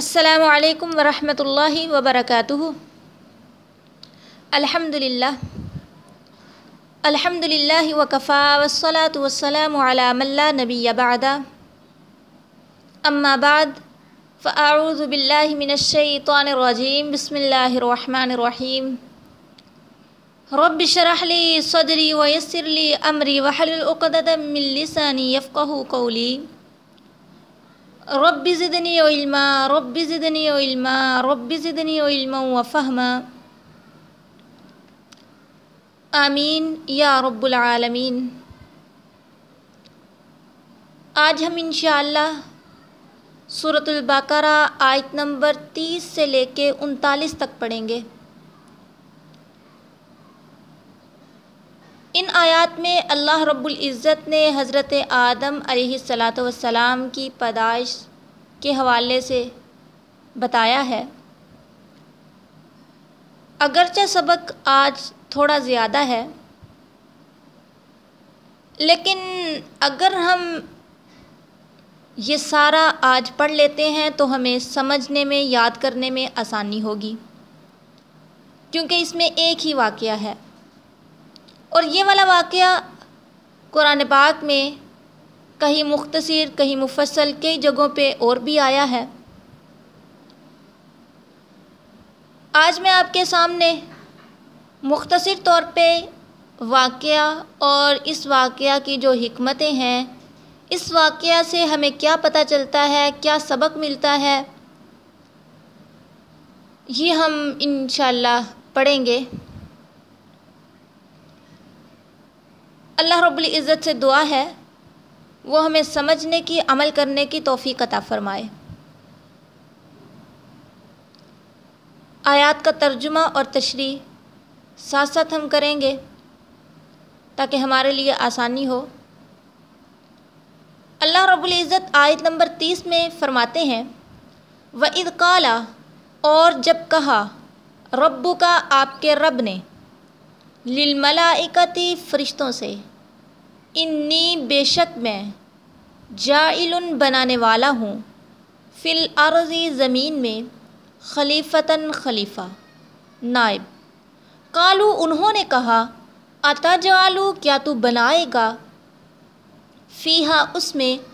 السلام علیکم ورحمۃ اللہ وبرکاتہ۔ الحمد للہ الحمد للہ وکفا والصلاة والسلام علی من لا نبی بعد۔ اما بعد، فاعوذ باللہ من الشیطان الرجیم۔ بسم اللہ الرحمن الرحیم۔ رب شرح لی صدری ویسر لی امری وحلل عقدۃ من لسانی یفقہ قولی۔ رب زدنی علما رب زدنی علما رب زدنی علما و فہما. آمین یا رب العالمین. آج ہم انشاءاللہ صورت البقرہ آیت نمبر تیس سے لے کے انتالیس تک پڑھیں گے۔ ان آیات میں اللہ رب العزت نے حضرت آدم علیہ الصلاۃ والسلام کی پیدائش کے حوالے سے بتایا ہے۔ اگرچہ سبق آج تھوڑا زیادہ ہے، لیکن اگر ہم یہ سارا آج پڑھ لیتے ہیں تو ہمیں سمجھنے میں، یاد کرنے میں آسانی ہوگی، کیونکہ اس میں ایک ہی واقعہ ہے۔ اور یہ والا واقعہ قرآن پاک میں کہیں مختصر، کہیں مفصل، کئی جگہوں پہ اور بھی آیا ہے۔ آج میں آپ کے سامنے مختصر طور پہ واقعہ اور اس واقعہ کی جو حکمتیں ہیں، اس واقعہ سے ہمیں کیا پتہ چلتا ہے، کیا سبق ملتا ہے، یہ ہم انشاءاللہ پڑھیں گے۔ اللہ رب العزت سے دعا ہے۔ وہ ہمیں سمجھنے کی، عمل کرنے کی توفیق عطا فرمائے۔ آیات کا ترجمہ اور تشریح ساتھ ساتھ ہم کریں گے تاکہ ہمارے لیے آسانی ہو۔ اللہ رب العزت آیت نمبر تیس میں فرماتے ہیں و کالا اور جب کہا ربو کا آپ کے رب نے، للملائکتی فرشتوں سے انی بے شک میں جائل بنانے والا ہوں، فی الارضی زمین میں خلیفتاً خلیفہ، نائب۔ کالو انہوں نے کہا عطا جالو کیا تو بنائے گا؟ فیحا اس میں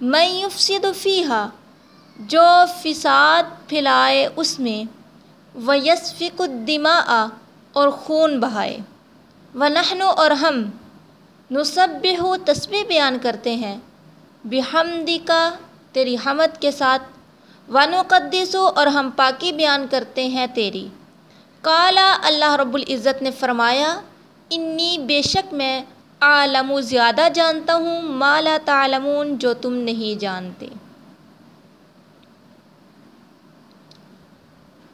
میں یفسد فیحا جو فساد پھیلائے اس میں و یسفق الدماء اور خون بہائے۔ و اور ہم نصبح ہو تسبیح بیان کرتے ہیں۔ بحمدی کا تیری حمد کے ساتھ۔ ونقدس اور ہم پاکی بیان کرتے ہیں تیری۔ کالا اللہ رب العزت نے فرمایا، انی بے شک میں عالم و زیادہ جانتا ہوں مالا تعلمون، جو تم نہیں جانتے۔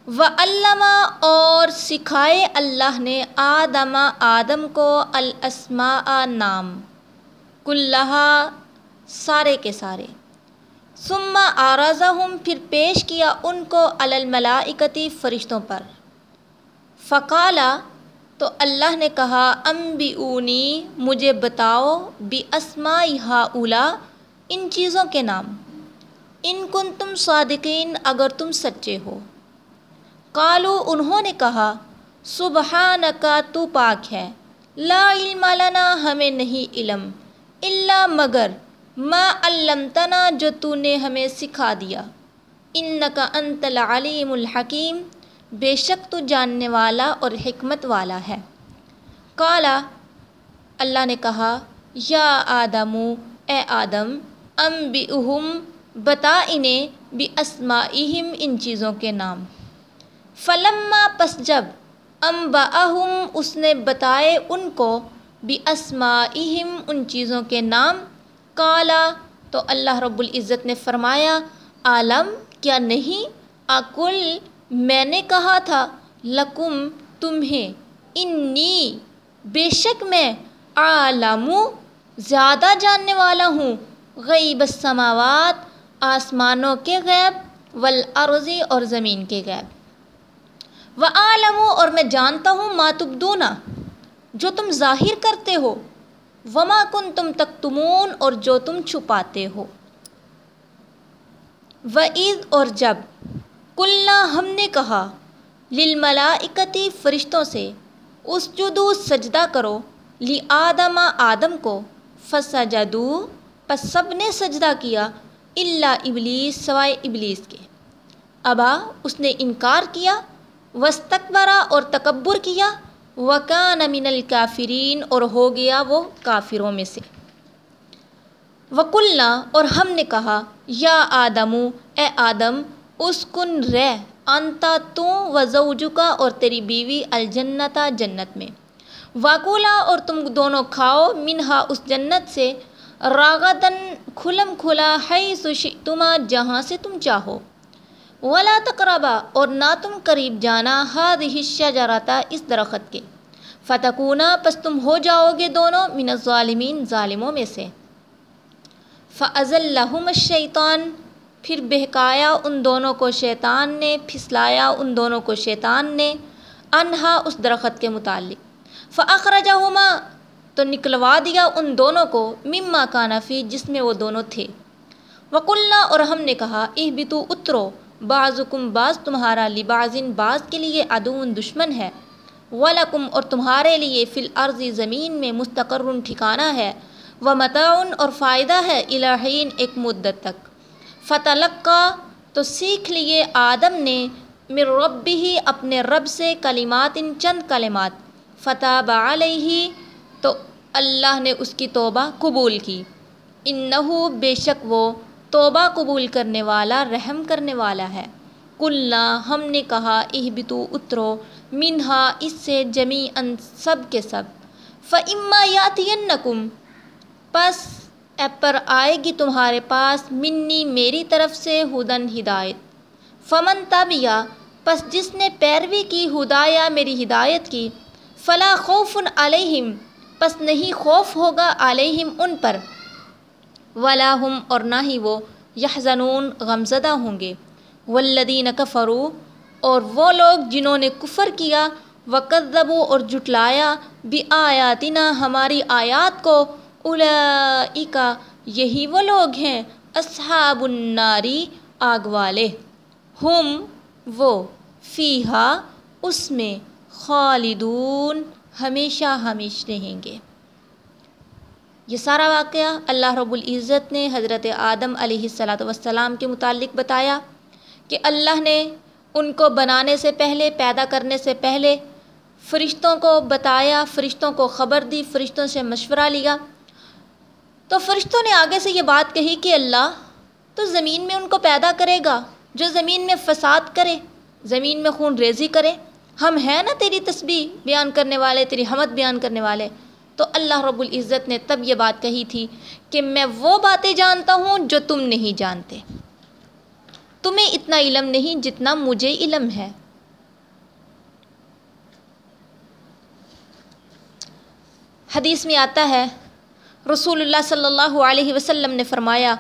و علامہ اور سکھائے اللہ نے آدم آدم کو الاسماء نام، کلہا سارے کے سارے۔ ثم آرازہم پھر پیش کیا ان کو الملائکتی فرشتوں پر۔ فقالا تو اللہ نے کہا ام بی اونی مجھے بتاؤ بی اسمائی ہا اولا ان چیزوں کے نام۔ ان کن تم صادقین، اگر تم سچے ہو۔ قالو انہوں نے کہا سبحان کا تو پاک ہے، لا علم لنا، ہمیں نہیں علم اللہ مگر ما علمتنا، جو تو نے ہمیں سکھا دیا۔ انکا انت العلیم الحکیم، بے شک تو جاننے والا اور حکمت والا ہے۔ کالا اللہ نے کہا، یا آدمو، اے آدم ام بی بتا انہیں بھی ان چیزوں کے نام۔ فلما پس جب ام باہم اس نے بتائے ان کو بھی اسماعیم ان چیزوں کے نام کالا تو اللہ رب العزت نے فرمایا، عالم، کیا نہیں؟ اکل میں نے کہا تھا، لکم، تمہیں۔ انی، بے شک میں عالم، زیادہ جاننے والا ہوں۔ غیب السماوات، آسمانوں کے غیب والارضی اور زمین کے غیب۔ و عالم اور میں جانتا ہوں ماتبدونا جو تم ظاہر کرتے ہو، وما کن تم تک تمون اور جو تم چھپاتے ہو۔ و عید اور جب کلنا ہم نے کہا للملائکتی فرشتوں سے اس جدو سجدہ کرو لی آدم آدم کو فسجدو پس سب نے سجدہ کیا اللہ ابلیس سوائے ابلیس کے۔ ابا، اس نے انکار کیا وسطبرا اور تکبر کیا، وکان من الکافرین اور ہو گیا وہ کافروں میں سے۔ وکلنا اور ہم نے کہا، یا آدمو اے آدم اس کن رہ انتا تو و زوجکا اور تیری بیوی الجنتا جنت میں۔ واکولا اور تم دونوں کھاؤ منہا اس جنت سے راغدن کھلم کھلا ہے سشتما جہاں سے تم چاہو۔ ولا تقربا اور نہ تم قریب جانا ہاد حصہ جراتا اس درخت کے۔ فتقونا پس تم ہو جاؤ گے دونوں من الظالمین ظالموں میں سے۔ فض الحم الشیطان پھر بہکایا ان دونوں کو شیطان نے، پھسلایا ان دونوں کو شیطان نے انہا اس درخت کے متعلق۔ فخرجہما تو نکلوا دیا ان دونوں کو مما کانفی جس میں وہ دونوں تھے۔ وکلنا اور ہم نے کہا اہ بتو اترو۔ بعضکم بعض تمہارا لبازن بعض کے لیے ادون دشمن ہے۔ ولکم اور تمہارے لیے فی الارض زمین میں مستقر ٹھکانہ ہے۔ و متعن اور فائدہ ہے الہین ایک مدت تک۔ فتح تو سیکھ لیے آدم نے مر رب ہی اپنے رب سے کلمات ان چند کلمات۔ فتح علیہ تو اللہ نے اس کی توبہ قبول کی۔ انہو بے شک وہ توبہ قبول کرنے والا، رحم کرنے والا ہے۔ کلنا ہم نے کہا اہ بتو اترو۔ منہا، اس سے جمی ان سب کے سب۔ فعما یاتینکم پس پر آئے گی تمہارے پاس منی میری طرف سے ہدن ہدایت۔ فمن تب یا پس جس نے پیروی کی، ہدایا میری ہدایت کی۔ فلا خوف علیہم پس نہیں خوف ہوگا علیہم ان پر۔ ولا ہم اور نہ ہی وہ یحزنون، غمزدہ ہوں گے۔ والذین کفروا، اور وہ لوگ جنہوں نے کفر کیا، وکذبوا اور جٹلایا بھی آیاتنا ہماری آیات کو اولئکا یہی وہ لوگ ہیں، اصحاب الناری، آگ والے۔ ہم وہ، فیہا، اس میں خالدون، ہمیشہ ہمیش رہیں گے۔ یہ سارا واقعہ اللہ رب العزت نے حضرت آدم علیہ الصلاۃ والسلام کے متعلق بتایا کہ اللہ نے ان کو بنانے سے پہلے، پیدا کرنے سے پہلے فرشتوں کو بتایا، فرشتوں کو خبر دی، فرشتوں سے مشورہ لیا۔ تو فرشتوں نے آگے سے یہ بات کہی کہ اللہ تو زمین میں ان کو پیدا کرے گا، جو زمین میں فساد کرے، زمین میں خون ریزی کرے۔ ہم ہیں نا تیری تسبیح بیان کرنے والے، تیری حمد بیان کرنے والے۔ تو اللہ رب العزت نے تب یہ بات کہی تھی کہ میں وہ باتیں جانتا ہوں جو تم نہیں جانتے۔ تمہیں اتنا علم نہیں جتنا مجھے علم ہے۔ حدیث میں آتا ہے، رسول اللہ صلی اللہ علیہ وسلم نے فرمایا،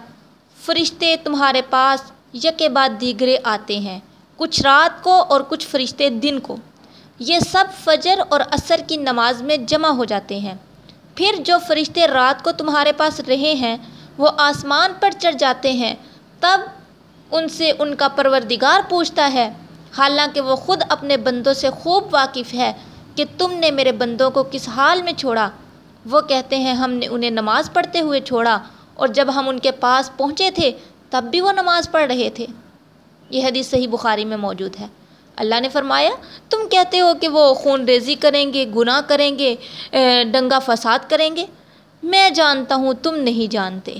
فرشتے تمہارے پاس یکے بعد دیگرے آتے ہیں، کچھ رات کو اور کچھ فرشتے دن کو۔ یہ سب فجر اور عصر کی نماز میں جمع ہو جاتے ہیں۔ پھر جو فرشتے رات کو تمہارے پاس رہے ہیں، وہ آسمان پر چڑھ جاتے ہیں۔ تب ان سے ان کا پروردگار پوچھتا ہے، حالانکہ وہ خود اپنے بندوں سے خوب واقف ہے کہ تم نے میرے بندوں کو کس حال میں چھوڑا؟ وہ کہتے ہیں، ہم نے انہیں نماز پڑھتے ہوئے چھوڑا، اور جب ہم ان کے پاس پہنچے تھے، تب بھی وہ نماز پڑھ رہے تھے۔ یہ حدیث صحیح بخاری میں موجود ہے۔ اللہ نے فرمایا، تم کہتے ہو کہ وہ خون ریزی کریں گے، گناہ کریں گے دنگا فساد کریں گے۔ میں جانتا ہوں تم نہیں جانتے۔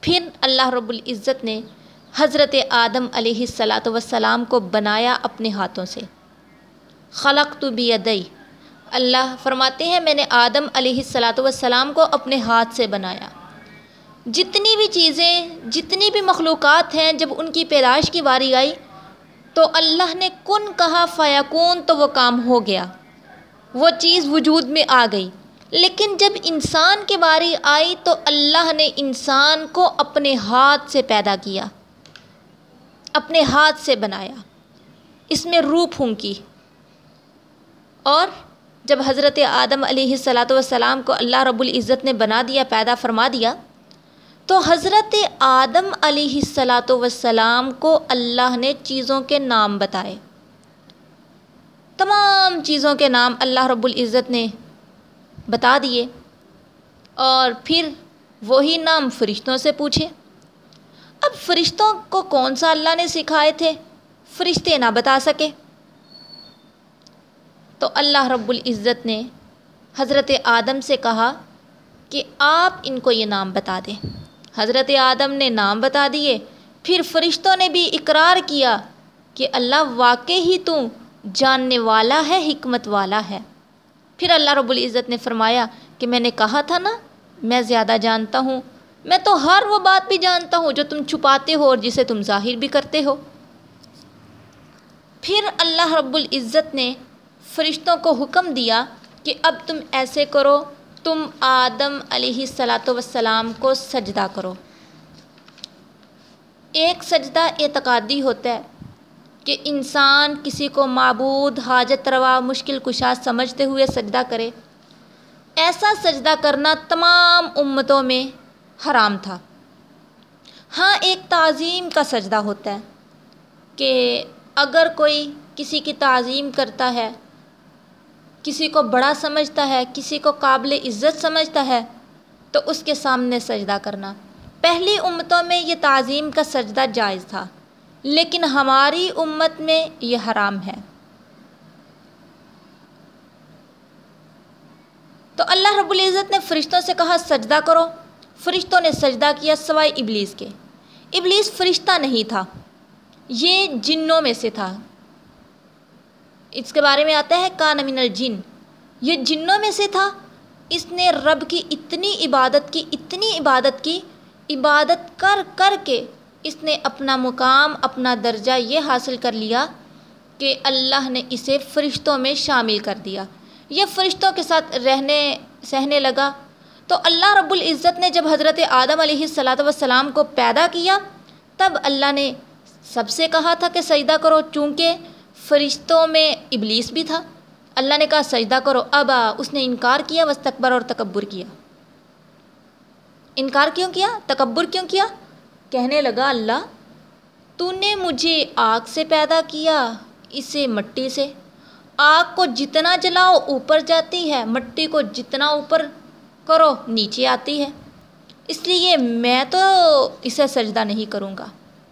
پھر اللہ رب العزت نے حضرت آدم علیہ الصلاۃ وسلام کو بنایا اپنے ہاتھوں سے۔ خلق تو بیدئی اللہ فرماتے ہیں، میں نے آدم علیہ الصلاۃ والسلام کو اپنے ہاتھ سے بنایا۔ جتنی بھی چیزیں، جتنی بھی مخلوقات ہیں، جب ان کی پیدائش کی باری آئی تو اللہ نے کن کہا فیکون تو وہ کام ہو گیا۔ وہ چیز وجود میں آ گئی۔ لیکن جب انسان کی باری آئی تو اللہ نے انسان کو اپنے ہاتھ سے پیدا کیا، اپنے ہاتھ سے بنایا۔ اس میں روح پھونکی۔ اور جب حضرت آدم علیہ الصلاۃ والسلام کو اللہ رب العزت نے بنا دیا، پیدا فرما دیا تو حضرت آدم علیہ السلاۃ وسلام کو اللہ نے چیزوں کے نام بتائے۔ تمام چیزوں کے نام اللہ رب العزت نے بتا دیے اور پھر وہی نام فرشتوں سے پوچھے۔ اب فرشتوں کو کون سا اللہ نے سکھائے تھے؟ فرشتے نہ بتا سکے۔ تو اللہ رب العزت نے حضرت آدم سے کہا کہ آپ ان کو یہ نام بتا دیں۔ حضرت آدم نے نام بتا دیے۔ پھر فرشتوں نے بھی اقرار کیا کہ اللہ واقع ہی تو جاننے والا ہے، حکمت والا ہے۔ پھر اللہ رب العزت نے فرمایا کہ میں نے کہا تھا نا، میں زیادہ جانتا ہوں۔ میں تو ہر وہ بات بھی جانتا ہوں جو تم چھپاتے ہو اور جسے تم ظاہر بھی کرتے ہو۔ پھر اللہ رب العزت نے فرشتوں کو حکم دیا کہ اب تم ایسے کرو تم آدم علیہ السلاۃ وسلام کو سجدہ کرو۔ ایک سجدہ اعتقادی ہوتا ہے کہ انسان کسی کو معبود، حاجت روا، مشکل کشا سمجھتے ہوئے سجدہ کرے۔ ایسا سجدہ کرنا تمام امتوں میں حرام تھا۔ ہاں ایک تعظیم کا سجدہ ہوتا ہے کہ اگر کوئی کسی کی تعظیم کرتا ہے کسی کو بڑا سمجھتا ہے، کسی کو قابل عزت سمجھتا ہے، تو اس کے سامنے سجدہ کرنا۔ پہلی امتوں میں یہ تعظیم کا سجدہ جائز تھا، لیکن ہماری امت میں یہ حرام ہے۔ تو اللہ رب العزت نے فرشتوں سے کہا، سجدہ کرو۔ فرشتوں نے سجدہ کیا سوائے ابلیس کے۔ ابلیس فرشتہ نہیں تھا، یہ جنوں میں سے تھا۔ اس کے بارے میں آتا ہے کان من الجن۔ یہ جنوں میں سے تھا۔ اس نے رب کی اتنی عبادت کی، اتنی عبادت کی، عبادت کر کر کے اس نے اپنا مقام، اپنا درجہ یہ حاصل کر لیا کہ اللہ نے اسے فرشتوں میں شامل کر دیا۔ یہ فرشتوں کے ساتھ رہنے، سہنے لگا۔ تو اللہ رب العزت نے جب حضرت آدم علیہ السلاۃ وسلام کو پیدا کیا، تب اللہ نے سب سے کہا تھا کہ سجدہ کرو، چونکہ فرشتوں میں ابلیس بھی تھا۔ اللہ نے کہا، سجدہ کرو۔ اب اس نے انکار کیا وسطبر اور تکبر کیا۔ انکار کیوں کیا؟ تکبر کیوں کیا؟ کہنے لگا، اللہ، تو نے مجھے آگ سے پیدا کیا، اسے مٹی سے۔ آگ کو جتنا جلاؤ، اوپر جاتی ہے۔ مٹی کو جتنا اوپر کرو، نیچے آتی ہے۔ اس لیے میں تو اسے سجدہ نہیں کروں گا۔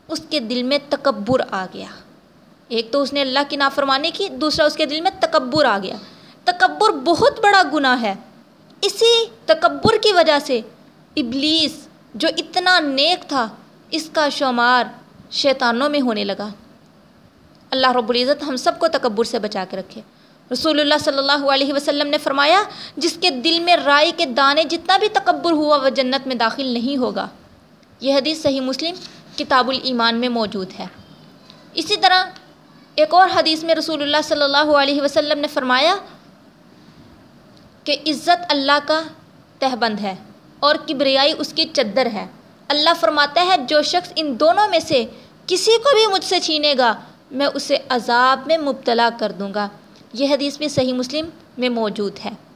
اس کے دل میں تکبر آ گیا۔ ایک تو اس نے اللہ کی نافرمانی کی، دوسرا اس کے دل میں تکبر آ گیا۔ تکبر بہت بڑا گناہ ہے۔ اسی تکبر کی وجہ سے ابلیس، جو اتنا نیک تھا، اس کا شمار شیطانوں میں ہونے لگا۔ اللہ رب العزت ہم سب کو تکبر سے بچا کے رکھے۔ رسول اللہ صلی اللہ علیہ وسلم نے فرمایا، جس کے دل میں رائے کے دانے جتنا بھی تکبر ہوا، وہ جنت میں داخل نہیں ہوگا۔ یہ حدیث صحیح مسلم کتاب الایمان میں موجود ہے۔ اسی طرح ایک اور حدیث میں رسول اللہ صلی اللہ علیہ وسلم نے فرمایا کہ عزت اللہ کا تہبند ہے اور کبریائی اس کی چدر ہے۔ اللہ فرماتا ہے، جو شخص ان دونوں میں سے کسی کو بھی مجھ سے چھینے گا، میں اسے عذاب میں مبتلا کر دوں گا۔ یہ حدیث بھی صحیح مسلم میں موجود ہے۔